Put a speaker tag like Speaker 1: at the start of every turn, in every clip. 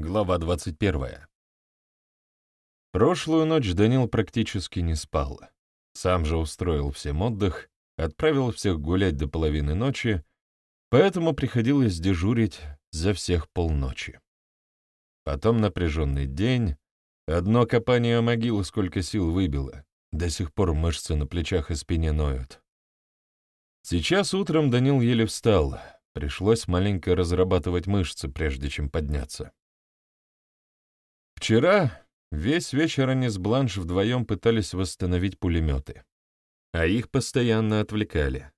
Speaker 1: Глава 21. Прошлую ночь Данил практически не спал. Сам же устроил всем отдых, отправил всех гулять до половины ночи, поэтому приходилось дежурить за всех полночи. Потом напряженный день, одно копание могилы сколько сил выбило, до сих пор мышцы на плечах и спине ноют. Сейчас утром Данил еле встал, пришлось маленько разрабатывать мышцы, прежде чем подняться. Вчера весь вечер они с Бланш вдвоем пытались восстановить пулеметы, а их постоянно отвлекали.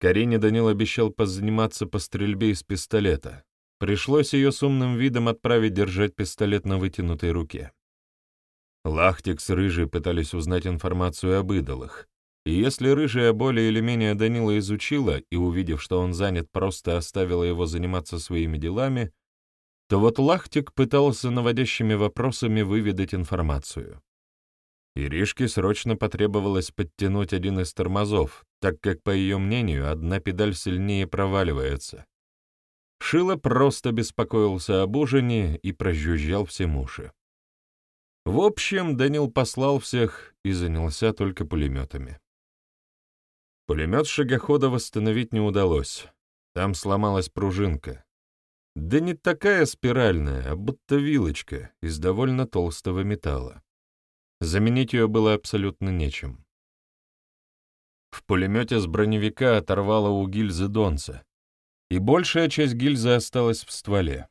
Speaker 1: Карине Данил обещал позаниматься по стрельбе из пистолета. Пришлось ее с умным видом отправить держать пистолет на вытянутой руке. Лахтик с Рыжей пытались узнать информацию об идолах, и если Рыжая более или менее Данила изучила и, увидев, что он занят, просто оставила его заниматься своими делами, то вот Лахтик пытался наводящими вопросами выведать информацию. Иришке срочно потребовалось подтянуть один из тормозов, так как, по ее мнению, одна педаль сильнее проваливается. Шило просто беспокоился об ужине и прожужжал все уши. В общем, Данил послал всех и занялся только пулеметами. Пулемет шагохода восстановить не удалось. Там сломалась пружинка. Да не такая спиральная, а будто вилочка из довольно толстого металла. Заменить ее было абсолютно нечем. В пулемете с броневика оторвало у гильзы донца, и большая часть гильзы осталась в стволе.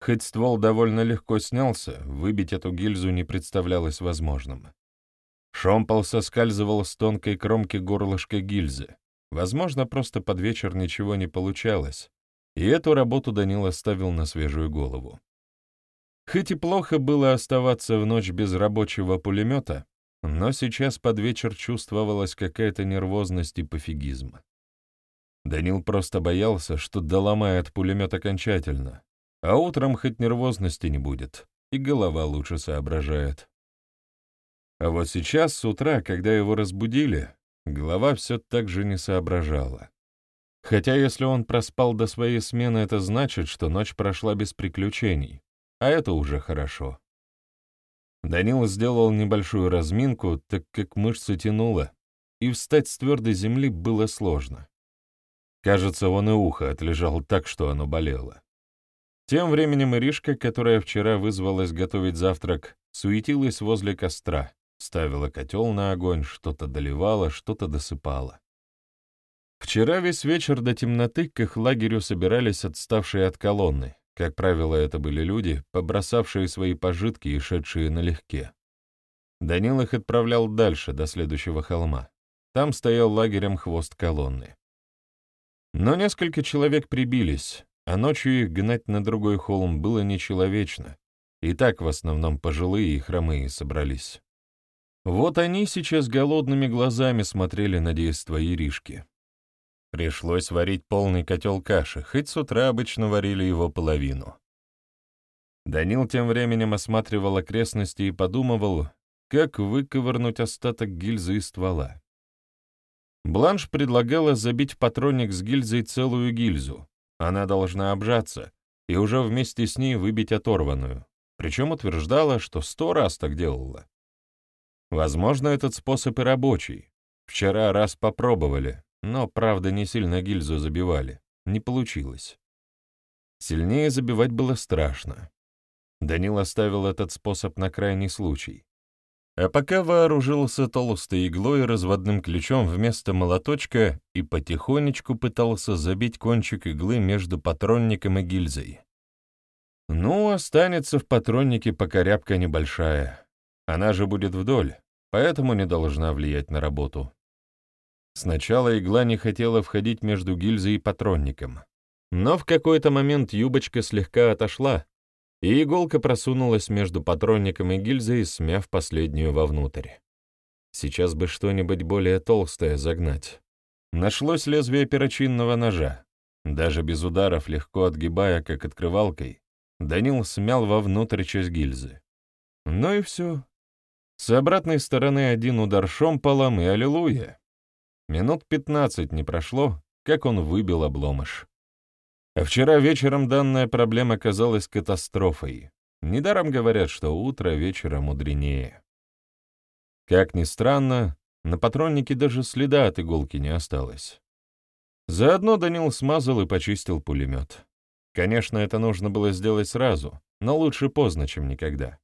Speaker 1: Хоть ствол довольно легко снялся, выбить эту гильзу не представлялось возможным. Шомпол соскальзывал с тонкой кромки горлышка гильзы. Возможно, просто под вечер ничего не получалось, и эту работу Данил оставил на свежую голову. Хоть и плохо было оставаться в ночь без рабочего пулемета, но сейчас под вечер чувствовалась какая-то нервозность и пофигизм. Данил просто боялся, что доломает пулемет окончательно, а утром хоть нервозности не будет, и голова лучше соображает. А вот сейчас, с утра, когда его разбудили, голова все так же не соображала. Хотя если он проспал до своей смены, это значит, что ночь прошла без приключений, а это уже хорошо. Данил сделал небольшую разминку, так как мышцы тянуло, и встать с твердой земли было сложно. Кажется, он и ухо отлежал так, что оно болело. Тем временем Иришка, которая вчера вызвалась готовить завтрак, суетилась возле костра, ставила котел на огонь, что-то доливала, что-то досыпала. Вчера весь вечер до темноты к их лагерю собирались отставшие от колонны. Как правило, это были люди, побросавшие свои пожитки и шедшие налегке. Данил их отправлял дальше, до следующего холма. Там стоял лагерем хвост колонны. Но несколько человек прибились, а ночью их гнать на другой холм было нечеловечно. И так в основном пожилые и хромые собрались. Вот они сейчас голодными глазами смотрели на действо Иришки. Пришлось варить полный котел каши, хоть с утра обычно варили его половину. Данил тем временем осматривал окрестности и подумывал, как выковырнуть остаток гильзы из ствола. Бланш предлагала забить патронник с гильзой целую гильзу. Она должна обжаться, и уже вместе с ней выбить оторванную. Причем утверждала, что сто раз так делала. Возможно, этот способ и рабочий. Вчера раз попробовали, но, правда, не сильно гильзу забивали. Не получилось. Сильнее забивать было страшно. Данил оставил этот способ на крайний случай. А пока вооружился толстой иглой и разводным ключом вместо молоточка и потихонечку пытался забить кончик иглы между патронником и гильзой. Ну, останется в патроннике пока рябка небольшая. Она же будет вдоль, поэтому не должна влиять на работу. Сначала игла не хотела входить между гильзой и патронником, но в какой-то момент юбочка слегка отошла, и иголка просунулась между патронником и гильзой, смяв последнюю вовнутрь. Сейчас бы что-нибудь более толстое загнать. Нашлось лезвие перочинного ножа. Даже без ударов, легко отгибая, как открывалкой, Данил смял вовнутрь часть гильзы. Ну и все. С обратной стороны один удар шомполом и аллилуйя. Минут пятнадцать не прошло, как он выбил обломыш. А вчера вечером данная проблема казалась катастрофой. Недаром говорят, что утро вечера мудренее. Как ни странно, на патроннике даже следа от иголки не осталось. Заодно Данил смазал и почистил пулемет. Конечно, это нужно было сделать сразу, но лучше поздно, чем никогда.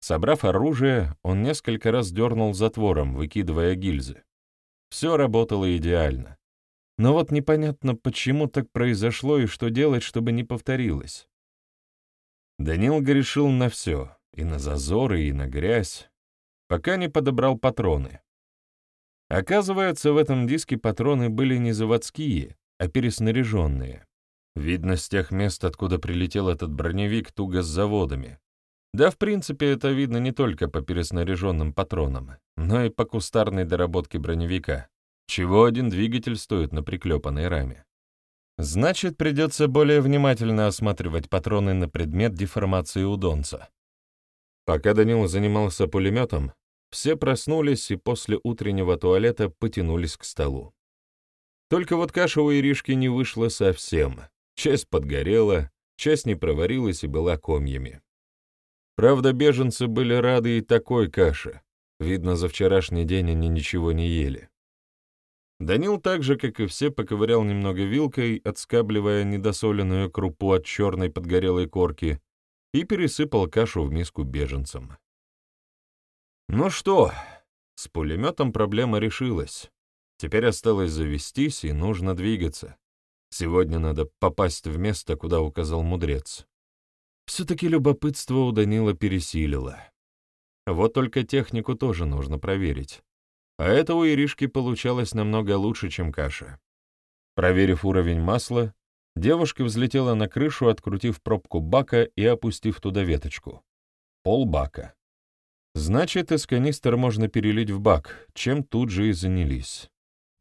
Speaker 1: Собрав оружие, он несколько раз дернул затвором, выкидывая гильзы. Все работало идеально. Но вот непонятно, почему так произошло и что делать, чтобы не повторилось. Данил грешил на все, и на зазоры, и на грязь, пока не подобрал патроны. Оказывается, в этом диске патроны были не заводские, а переснаряженные. Видно, с тех мест, откуда прилетел этот броневик, туго с заводами, да, в принципе, это видно не только по переснаряженным патронам, но и по кустарной доработке броневика, чего один двигатель стоит на приклепанной раме. Значит, придется более внимательно осматривать патроны на предмет деформации удонца. Пока Данил занимался пулеметом, все проснулись и после утреннего туалета потянулись к столу. Только вот каша у Иришки не вышла совсем. Часть подгорела, часть не проварилась и была комьями. Правда, беженцы были рады и такой каше. Видно, за вчерашний день они ничего не ели. Данил так же, как и все, поковырял немного вилкой, отскабливая недосоленную крупу от черной подгорелой корки, и пересыпал кашу в миску беженцам. Ну что, с пулеметом проблема решилась. Теперь осталось завестись, и нужно двигаться. Сегодня надо попасть в место, куда указал мудрец. Все-таки любопытство у Данила пересилило. Вот только технику тоже нужно проверить. А это у Иришки получалось намного лучше, чем каша. Проверив уровень масла, девушка взлетела на крышу, открутив пробку бака и опустив туда веточку. Пол бака. Значит, из канистр можно перелить в бак, чем тут же и занялись.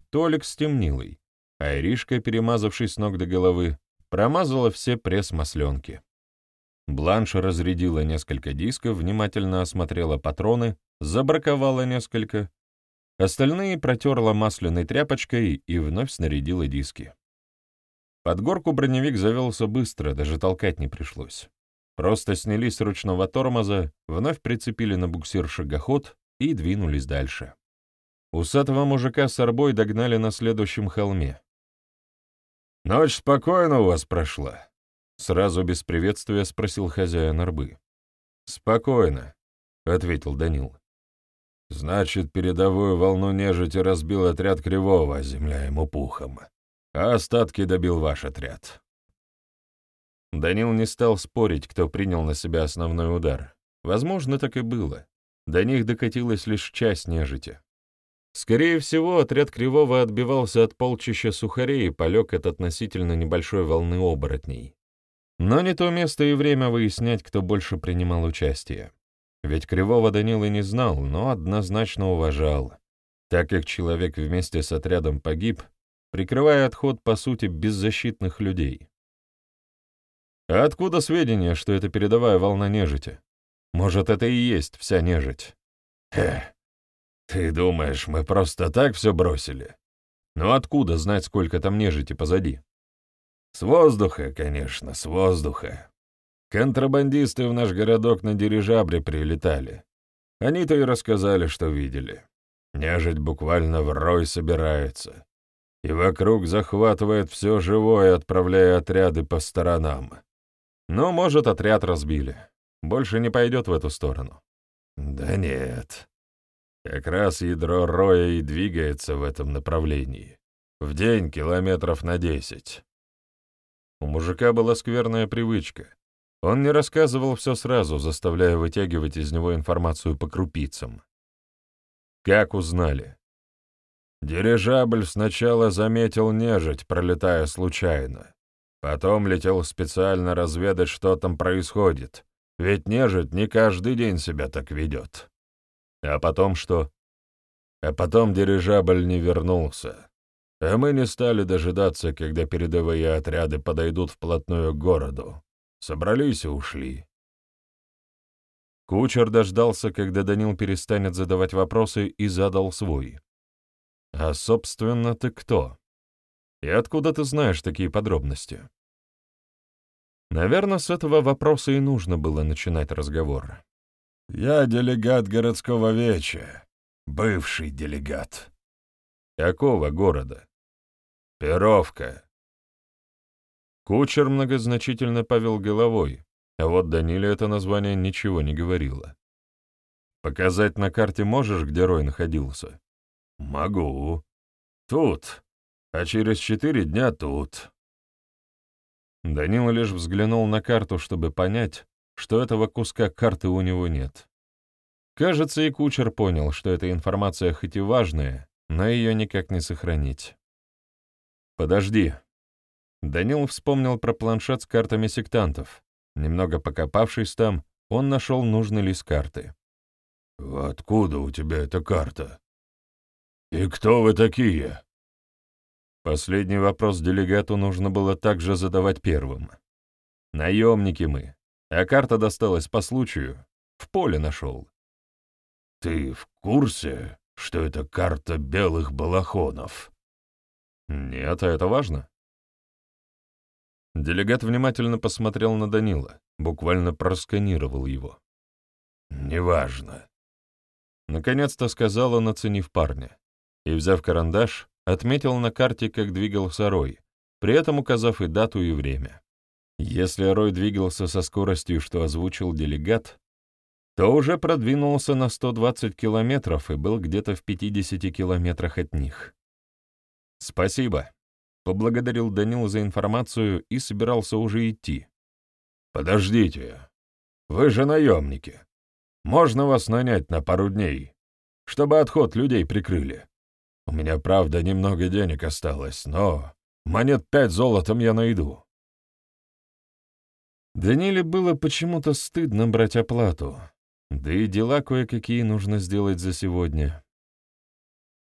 Speaker 1: Толик с а Иришка, перемазавшись с ног до головы, промазала все пресс-масленки. Бланш разрядила несколько дисков, внимательно осмотрела патроны, забраковала несколько. Остальные протерла масляной тряпочкой и вновь снарядила диски. Под горку броневик завелся быстро, даже толкать не пришлось. Просто снялись с ручного тормоза, вновь прицепили на буксир шагоход и двинулись дальше. Усатого мужика с арбой догнали на следующем холме. «Ночь спокойно у вас прошла», Сразу без приветствия спросил хозяин арбы. «Спокойно», — ответил Данил. «Значит, передовую волну нежити разбил отряд Кривого, земля ему пухом, а остатки добил ваш отряд». Данил не стал спорить, кто принял на себя основной удар. Возможно, так и было. До них докатилась лишь часть нежити. Скорее всего, отряд Кривого отбивался от полчища сухарей и полег от относительно небольшой волны оборотней. Но не то место и время выяснять, кто больше принимал участие. Ведь Кривого Данила не знал, но однозначно уважал, так как человек вместе с отрядом погиб, прикрывая отход, по сути, беззащитных людей. А откуда сведения, что это передовая волна нежити? Может, это и есть вся нежить? Хе, ты думаешь, мы просто так все бросили? Ну откуда знать, сколько там нежити позади? С воздуха, конечно, с воздуха. Контрабандисты в наш городок на дирижабле прилетали. Они-то и рассказали, что видели. Нежить буквально в рой собирается. И вокруг захватывает все живое, отправляя отряды по сторонам. Ну, может, отряд разбили. Больше не пойдет в эту сторону. Да нет. Как раз ядро роя и двигается в этом направлении. В день километров на десять. У мужика была скверная привычка. Он не рассказывал все сразу, заставляя вытягивать из него информацию по крупицам. Как узнали? Дирижабль сначала заметил нежить, пролетая случайно. Потом летел специально разведать, что там происходит. Ведь нежить не каждый день себя так ведет. А потом что? А потом дирижабль не вернулся. А мы не стали дожидаться, когда передовые отряды подойдут вплотную к городу. Собрались и ушли. Кучер дождался, когда Данил перестанет задавать вопросы, и задал свой. «А, собственно, ты кто?» И откуда ты знаешь такие подробности?» Наверное, с этого вопроса и нужно было начинать разговор.
Speaker 2: «Я делегат городского веча, бывший делегат».
Speaker 1: «Какого города?»
Speaker 2: «Перовка».
Speaker 1: Кучер многозначительно повел головой, а вот Даниле это название ничего не говорило. «Показать на карте можешь, где Рой находился?»
Speaker 2: «Могу. Тут. А через четыре дня тут».
Speaker 1: Данила лишь взглянул на карту, чтобы понять, что этого куска карты у него нет. Кажется, и кучер понял, что эта информация хоть и важная, но ее никак не сохранить. «Подожди». Данил вспомнил про планшет с картами сектантов. Немного покопавшись там, он нашел нужный лист карты.
Speaker 2: «Откуда у тебя эта карта? И кто вы такие?»
Speaker 1: Последний вопрос делегату нужно было также задавать первым. Наемники мы, а карта досталась по случаю, в поле нашел.
Speaker 2: Ты в курсе, что это карта белых балахонов?
Speaker 1: Нет, а это важно. Делегат внимательно посмотрел на Данила, буквально просканировал его.
Speaker 2: «Неважно», —
Speaker 1: наконец-то сказал он, оценив парня, и, взяв карандаш, отметил на карте, как двигался Рой, при этом указав и дату, и время. Если Рой двигался со скоростью, что озвучил делегат, то уже продвинулся на 120 километров и был где-то в 50 километрах от них. «Спасибо», — поблагодарил Данил за информацию и собирался уже идти.
Speaker 2: «Подождите, вы же наемники. Можно вас нанять на пару дней, чтобы отход людей прикрыли?» У меня, правда, немного денег осталось, но монет пять золотом я найду.
Speaker 1: Даниле было почему-то стыдно брать оплату, да и дела кое-какие нужно сделать за сегодня.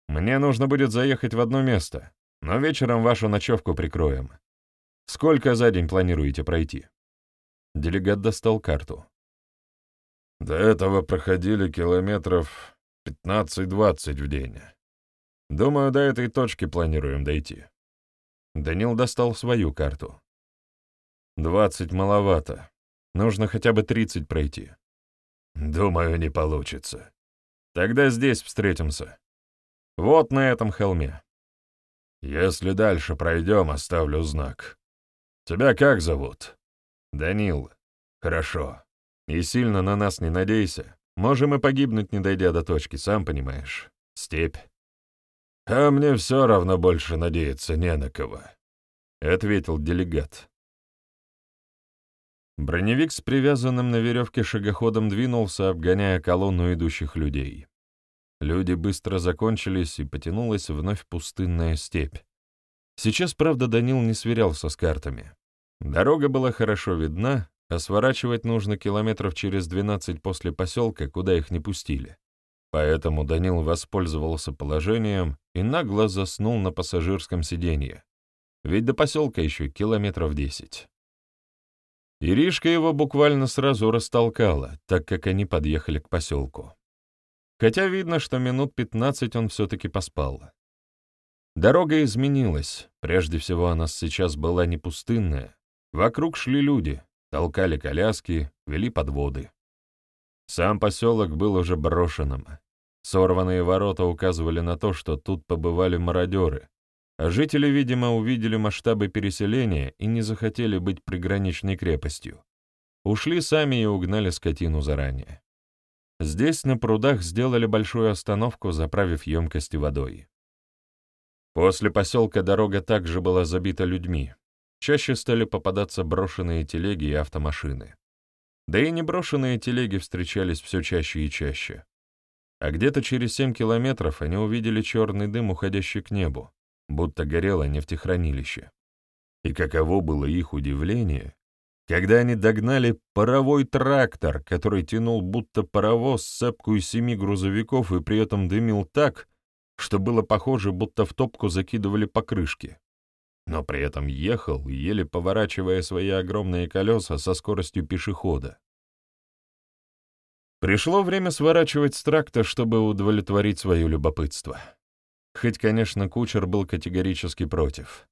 Speaker 1: Мне нужно будет заехать в одно место, но вечером вашу ночевку прикроем. Сколько за день планируете пройти? Делегат достал карту.
Speaker 2: До этого проходили километров 15-20 в день.
Speaker 1: Думаю, до этой точки планируем дойти. Данил достал свою карту. Двадцать маловато. Нужно хотя бы тридцать пройти.
Speaker 2: Думаю, не получится.
Speaker 1: Тогда здесь встретимся. Вот на этом холме.
Speaker 2: Если дальше пройдем, оставлю знак. Тебя как зовут?
Speaker 1: Данил.
Speaker 2: Хорошо.
Speaker 1: И сильно на нас не надейся. Можем и погибнуть, не дойдя до точки, сам понимаешь. Степь.
Speaker 2: «А мне все равно больше надеяться не на кого», —
Speaker 1: ответил делегат. Броневик с привязанным на веревке шагоходом двинулся, обгоняя колонну идущих людей. Люди быстро закончились, и потянулась вновь пустынная степь. Сейчас, правда, Данил не сверялся с картами. Дорога была хорошо видна, а сворачивать нужно километров через 12 после поселка, куда их не пустили. Поэтому Данил воспользовался положением и нагло заснул на пассажирском сиденье, ведь до поселка еще километров десять. Иришка его буквально сразу растолкала, так как они подъехали к поселку. Хотя видно, что минут пятнадцать он все-таки поспал. Дорога изменилась, прежде всего она сейчас была не пустынная. Вокруг шли люди, толкали коляски, вели подводы. Сам поселок был уже брошенным, Сорванные ворота указывали на то, что тут побывали мародеры, а жители, видимо, увидели масштабы переселения и не захотели быть приграничной крепостью. Ушли сами и угнали скотину заранее. Здесь на прудах сделали большую остановку, заправив емкости водой. После поселка дорога также была забита людьми. Чаще стали попадаться брошенные телеги и автомашины. Да и неброшенные телеги встречались все чаще и чаще а где-то через семь километров они увидели черный дым, уходящий к небу, будто горело нефтехранилище. И каково было их удивление, когда они догнали паровой трактор, который тянул будто паровоз цепку из семи грузовиков и при этом дымил так, что было похоже, будто в топку закидывали покрышки, но при этом ехал, еле поворачивая свои огромные колеса со скоростью пешехода. Пришло время сворачивать с тракта, чтобы удовлетворить свое любопытство. Хоть, конечно, кучер был категорически против.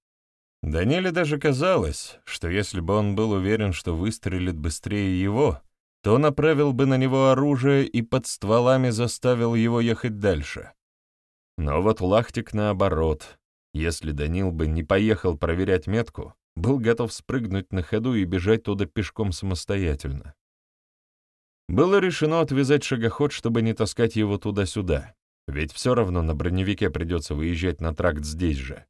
Speaker 1: Даниле даже казалось, что если бы он был уверен, что выстрелит быстрее его, то направил бы на него оружие и под стволами заставил его ехать дальше. Но вот Лахтик наоборот, если Данил бы не поехал проверять метку, был готов спрыгнуть на ходу и бежать туда пешком самостоятельно. Было решено отвязать шагоход, чтобы не таскать его туда-сюда, ведь все равно на броневике придется выезжать на тракт здесь же.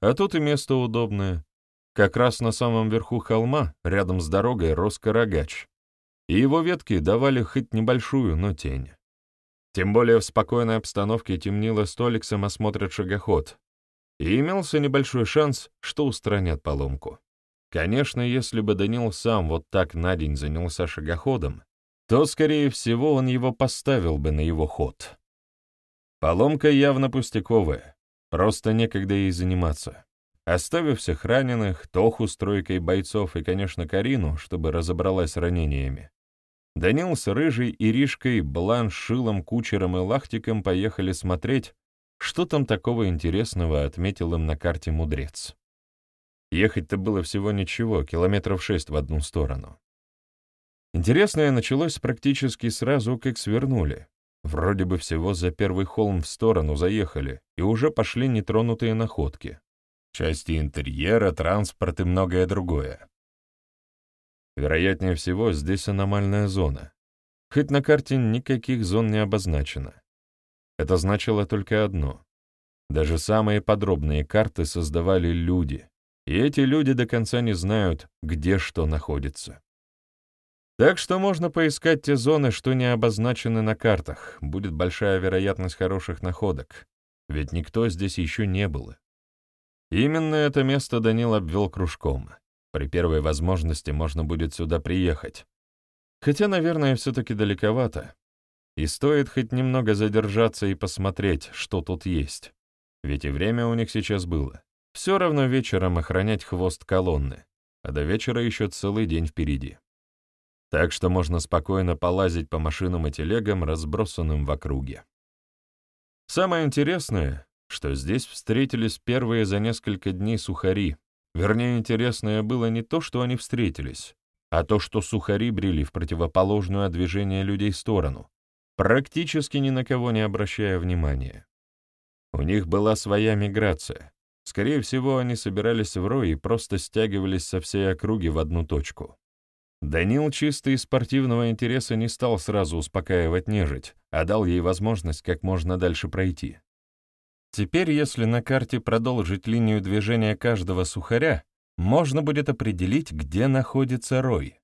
Speaker 1: А тут и место удобное. Как раз на самом верху холма, рядом с дорогой, рос карагач, и его ветки давали хоть небольшую, но тень. Тем более в спокойной обстановке темнило столик самосмотрит шагоход, и имелся небольшой шанс, что устранят поломку. Конечно, если бы Данил сам вот так на день занялся шагоходом, то, скорее всего, он его поставил бы на его ход. Поломка явно пустяковая, просто некогда ей заниматься. Оставив всех раненых, Тоху с тройкой бойцов и, конечно, Карину, чтобы разобралась с ранениями, Данил с Рыжей, Иришкой, Блан, Шилом, Кучером и Лахтиком поехали смотреть, что там такого интересного отметил им на карте мудрец? Ехать-то было всего ничего, километров шесть в одну сторону. Интересное началось практически сразу, как свернули. Вроде бы всего за первый холм в сторону заехали, и уже пошли нетронутые находки. Части интерьера, транспорт и многое другое. Вероятнее всего, здесь аномальная зона. Хоть на карте никаких зон не обозначено. Это значило только одно. Даже самые подробные карты создавали люди, и эти люди до конца не знают, где что находится. Так что можно поискать те зоны, что не обозначены на картах, будет большая вероятность хороших находок, ведь никто здесь еще не был. Именно это место Данил обвел кружком. При первой возможности можно будет сюда приехать. Хотя, наверное, все-таки далековато. И стоит хоть немного задержаться и посмотреть, что тут есть. Ведь и время у них сейчас было. Все равно вечером охранять хвост колонны, а до вечера еще целый день впереди. Так что можно спокойно полазить по машинам и телегам, разбросанным в округе. Самое интересное, что здесь встретились первые за несколько дней сухари. Вернее, интересное было не то, что они встретились, а то, что сухари брели в противоположную от движения людей сторону, практически ни на кого не обращая внимания. У них была своя миграция. Скорее всего, они собирались в рой и просто стягивались со всей округи в одну точку. Данил чисто из спортивного интереса не стал сразу успокаивать нежить, а дал ей возможность как можно дальше пройти. Теперь, если на карте продолжить линию движения каждого сухаря, можно будет определить, где находится рой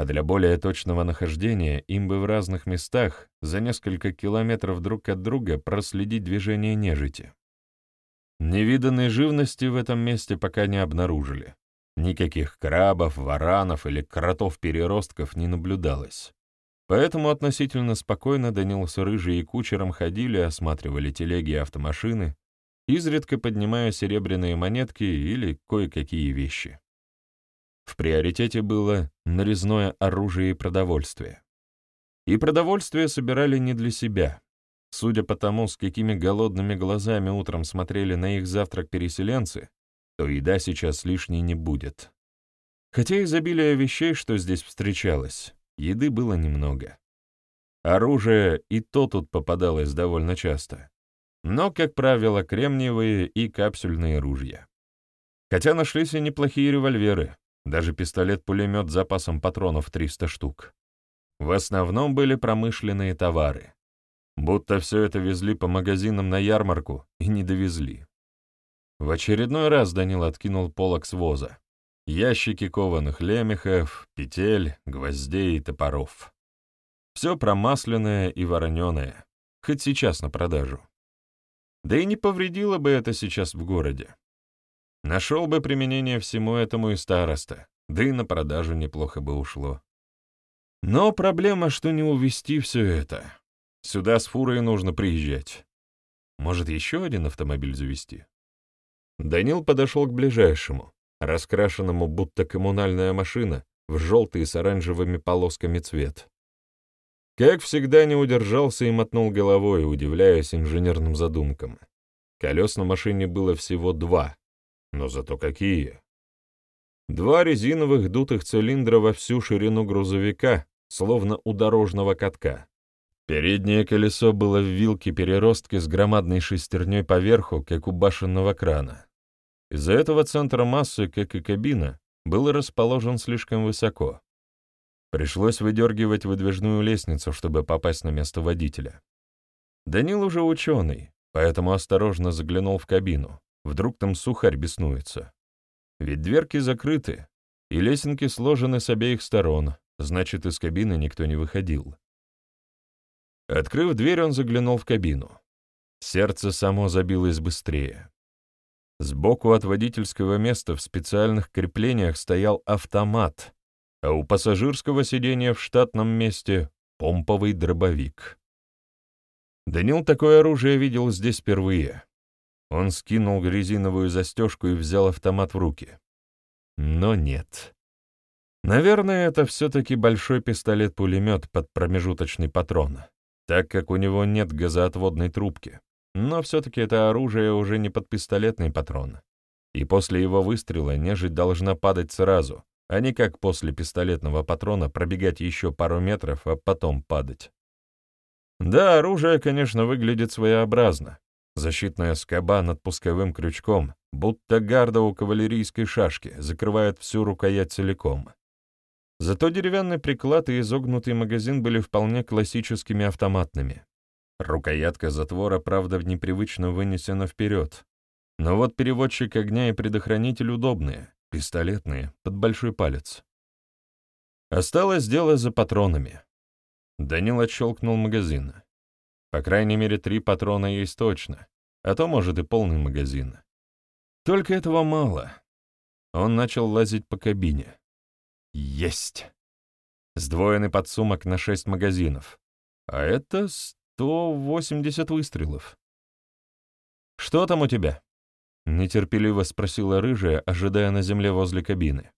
Speaker 1: а для более точного нахождения им бы в разных местах за несколько километров друг от друга проследить движение нежити. Невиданной живности в этом месте пока не обнаружили. Никаких крабов, варанов или кротов-переростков не наблюдалось. Поэтому относительно спокойно Данил с Рыжей и кучером ходили, осматривали телеги и автомашины, изредка поднимая серебряные монетки или кое-какие вещи. В приоритете было нарезное оружие и продовольствие. И продовольствие собирали не для себя. Судя по тому, с какими голодными глазами утром смотрели на их завтрак переселенцы, то еда сейчас лишней не будет. Хотя изобилие вещей, что здесь встречалось, еды было немного. Оружие и то тут попадалось довольно часто, но, как правило, кремниевые и капсюльные ружья. Хотя нашлись и неплохие револьверы, даже пистолет-пулемет с запасом патронов 300 штук. В основном были промышленные товары. Будто все это везли по магазинам на ярмарку и не довезли. В очередной раз Данил откинул полок с воза. Ящики кованых лемехов, петель, гвоздей и топоров. Все промасленное и вороненое, хоть сейчас на продажу. Да и не повредило бы это сейчас в городе. Нашел бы применение всему этому и староста, да и на продажу неплохо бы ушло. Но проблема, что не увезти все это. Сюда с фурой нужно приезжать. Может, еще один автомобиль завести? Данил подошел к ближайшему, раскрашенному будто коммунальная машина, в желтый с оранжевыми полосками цвет. Как всегда, не удержался и мотнул головой, удивляясь инженерным задумкам. Колес на машине было всего два, Но зато какие! Два резиновых дутых цилиндра во всю ширину грузовика, словно у дорожного катка. Переднее колесо было в вилке переростки с громадной шестерней поверху, как у башенного крана. Из-за этого центр массы, как и кабина, был расположен слишком высоко. Пришлось выдергивать выдвижную лестницу, чтобы попасть на место водителя. Данил уже ученый, поэтому осторожно заглянул в кабину. Вдруг там сухарь беснуется. Ведь дверки закрыты, и лесенки сложены с обеих сторон, значит, из кабины никто не выходил. Открыв дверь, он заглянул в кабину. Сердце само забилось быстрее. Сбоку от водительского места в специальных креплениях стоял автомат, а у пассажирского сидения в штатном месте — помповый дробовик. Данил такое оружие видел здесь впервые. Он скинул резиновую застежку и взял автомат в руки. Но нет. Наверное, это все-таки большой пистолет-пулемет под промежуточный патрон так как у него нет газоотводной трубки. Но все-таки это оружие уже не под пистолетный патрон. И после его выстрела нежить должна падать сразу, а не как после пистолетного патрона пробегать еще пару метров, а потом падать. Да, оружие, конечно, выглядит своеобразно. Защитная скоба над пусковым крючком, будто гарда у кавалерийской шашки, закрывает всю рукоять целиком. Зато деревянный приклад и изогнутый магазин были вполне классическими автоматными. Рукоятка затвора, правда, непривычно вынесена вперед. Но вот переводчик огня и предохранитель удобные, пистолетные, под большой палец. Осталось дело за патронами. Данил отщелкнул магазин. По крайней мере, три патрона есть точно, а то, может, и полный магазин. Только этого мало. Он начал лазить по кабине. Есть. Сдвоенный подсумок на шесть магазинов. А это 180 выстрелов. «Что там у тебя?» — нетерпеливо спросила рыжая, ожидая на земле возле кабины.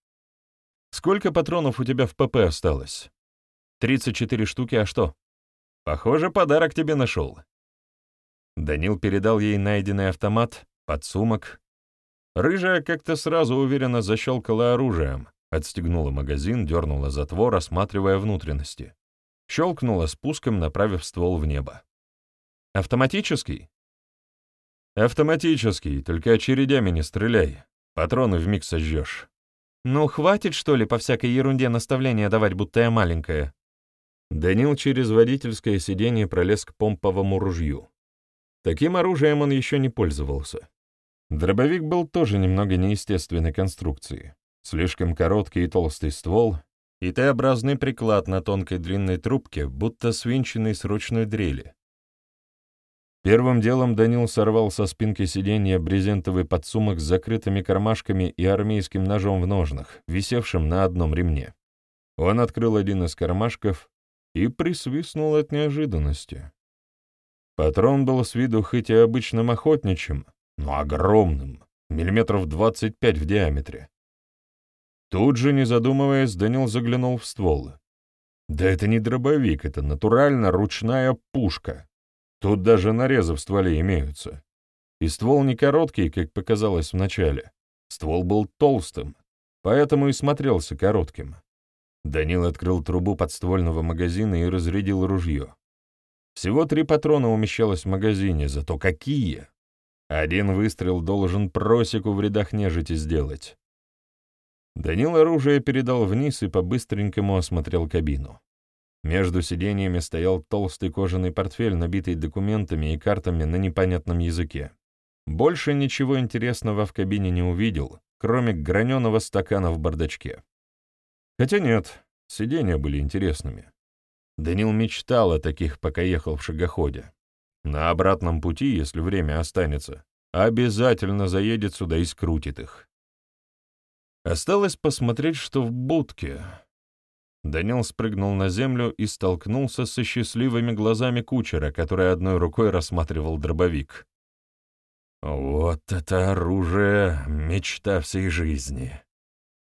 Speaker 1: «Сколько патронов у тебя в ПП осталось?» «Тридцать четыре штуки, а что?» «Похоже, подарок тебе нашел». Данил передал ей найденный автомат, подсумок. Рыжая как-то сразу уверенно защелкала оружием, Отстегнула магазин, дернула затвор, осматривая внутренности. Щелкнула спуском, направив ствол в небо. «Автоматический?» «Автоматический, только очередями не стреляй. Патроны вмиг сожжешь». «Ну, хватит, что ли, по всякой ерунде наставления давать, будто я маленькая?» Данил через водительское сиденье пролез к помповому ружью. Таким оружием он еще не пользовался. Дробовик был тоже немного неестественной конструкции. Слишком короткий и толстый ствол и Т-образный приклад на тонкой длинной трубке, будто свинченный с ручной дрели. Первым делом Данил сорвал со спинки сиденья брезентовый подсумок с закрытыми кармашками и армейским ножом в ножнах, висевшим на одном ремне. Он открыл один из кармашков и присвистнул от неожиданности. Патрон был с виду хоть и обычным охотничьим, но огромным, миллиметров 25 в диаметре. Тут же, не задумываясь, Данил заглянул в ствол. Да это не дробовик, это натурально ручная пушка. Тут даже нарезы в стволе имеются. И ствол не короткий, как показалось вначале. Ствол был толстым, поэтому и смотрелся коротким. Данил открыл трубу подствольного магазина и разрядил ружье. Всего три патрона умещалось в магазине, зато какие! Один выстрел должен просеку в рядах нежити сделать. Данил оружие передал вниз и по-быстренькому осмотрел кабину. Между сиденьями стоял толстый кожаный портфель, набитый документами и картами на непонятном языке. Больше ничего интересного в кабине не увидел, кроме граненого стакана в бардачке. Хотя нет, сиденья были интересными. Данил мечтал о таких, пока ехал в шагоходе. На обратном пути, если время останется, обязательно заедет сюда и скрутит их. Осталось посмотреть, что в будке. Данил спрыгнул на землю и столкнулся со счастливыми глазами кучера, который одной рукой рассматривал дробовик. «Вот это оружие — мечта всей жизни!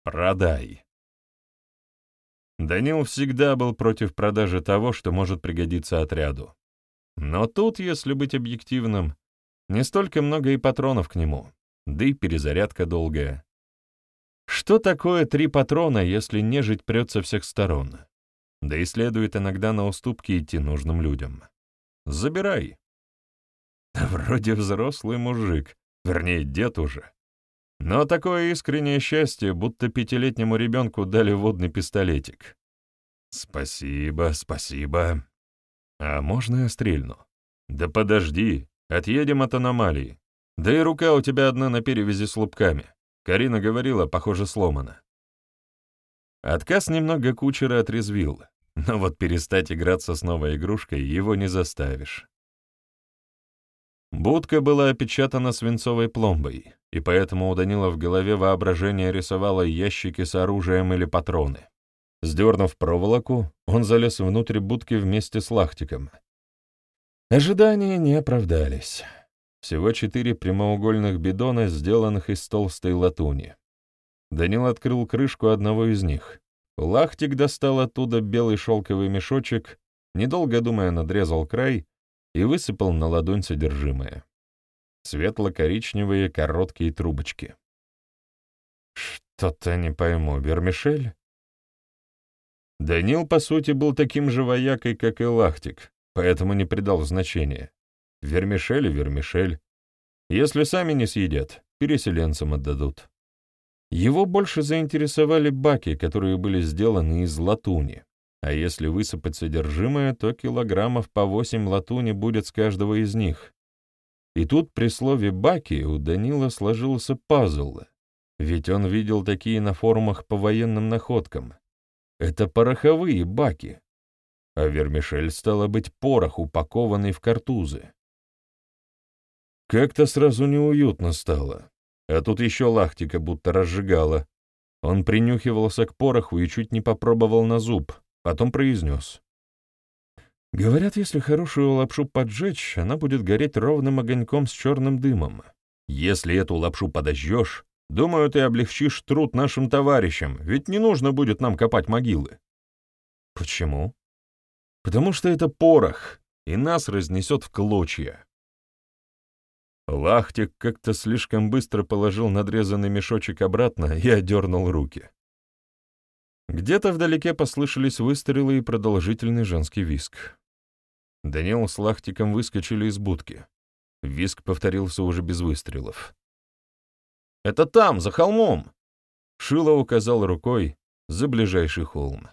Speaker 1: Продай!» Данил всегда был против продажи того, что может пригодиться отряду. Но тут, если быть объективным, не столько много и патронов к нему. да и перезарядка долгая. Что такое три патрона, если нежить прет со всех сторон? Да и следует иногда на уступки идти нужным людям. Забирай. Вроде взрослый мужик, вернее, дед уже. Но такое искреннее счастье, будто пятилетнему ребенку дали водный пистолетик. Спасибо, спасибо. А можно я стрельну? Да подожди, отъедем от аномалии. Да и рука у тебя одна на перевязи с лупками. Карина говорила, похоже, сломана. Отказ немного кучера отрезвил, но вот перестать играться с новой игрушкой его не заставишь. Будка была опечатана свинцовой пломбой, и поэтому у Данила в голове воображение рисовало ящики с оружием или патроны. Сдернув проволоку, он залез внутрь будки вместе с лахтиком. Ожидания не оправдались. Всего четыре прямоугольных бидона, сделанных из толстой латуни. Данил открыл крышку одного из них. Лахтик достал оттуда белый шелковый мешочек, недолго думая, надрезал край и высыпал на ладонь содержимое. Светло-коричневые короткие трубочки. «Что-то не пойму, вермишель?» Данил, по сути, был таким же воякой, как и Лахтик, поэтому не придал значения. Вермишель и вермишель. Если сами не съедят, переселенцам отдадут. Его больше заинтересовали баки, которые были сделаны из латуни. А если высыпать содержимое, то килограммов по восемь латуни будет с каждого из них. И тут при слове «баки» у Данила сложился пазл, ведь он видел такие на форумах по военным находкам. Это пороховые баки. А вермишель стало быть порох, упакованный в картузы. Как-то сразу неуютно стало. А тут еще лахтика будто разжигала. Он принюхивался к пороху и чуть не попробовал на зуб, потом произнес. Говорят, если хорошую лапшу поджечь, она будет гореть ровным огоньком с черным дымом. Если эту лапшу подожжешь, Думаю, ты облегчишь труд нашим товарищам, ведь не нужно будет нам копать могилы. Почему? Потому что это порох, и нас разнесет в клочья. Лахтик как-то слишком быстро положил надрезанный мешочек обратно и одернул руки. Где-то вдалеке послышались выстрелы и продолжительный женский виск. Данил с Лахтиком выскочили из будки. Виск повторился уже без выстрелов. Это там, за холмом!» Шило указал рукой за ближайший холм.